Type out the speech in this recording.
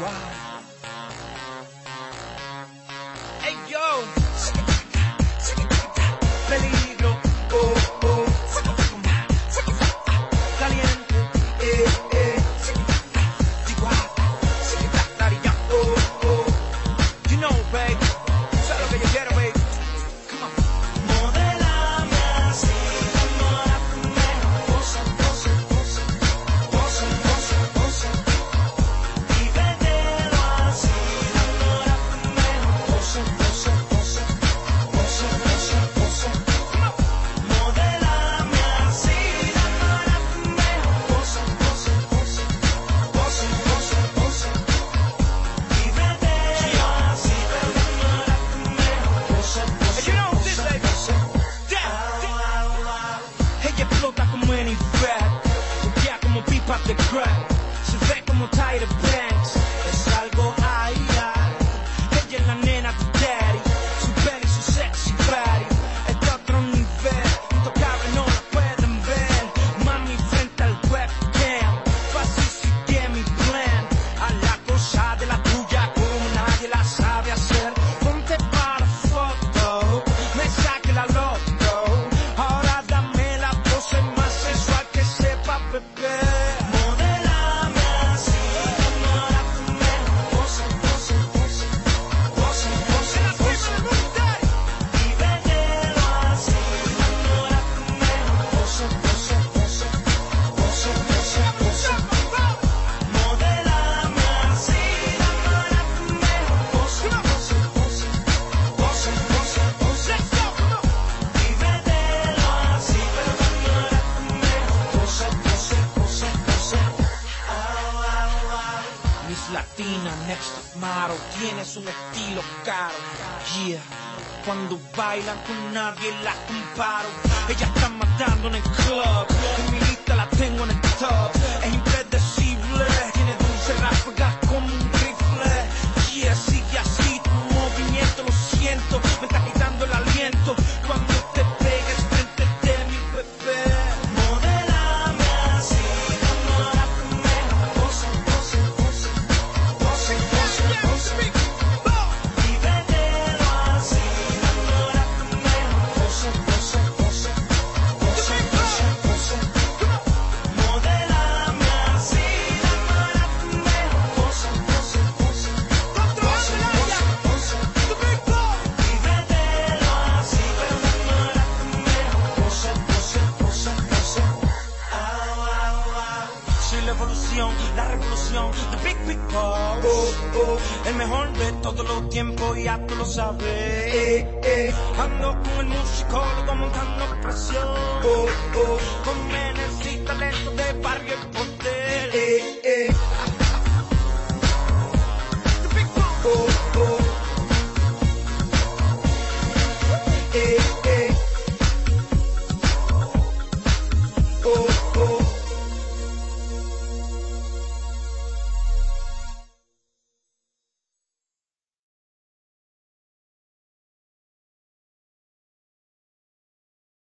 wow. Miss Latina, next model, tienes un estilo caro. Yeah. Cuando bailan con nadie la comparo. Ella está matando en el club. En mi la tengo en el top. la evolución, la revolución, the big big boss. El mejor de todos los tiempos, ya tú lo sabes. Eh. Ando con el musicólogo montando presión. Oh, oh. Con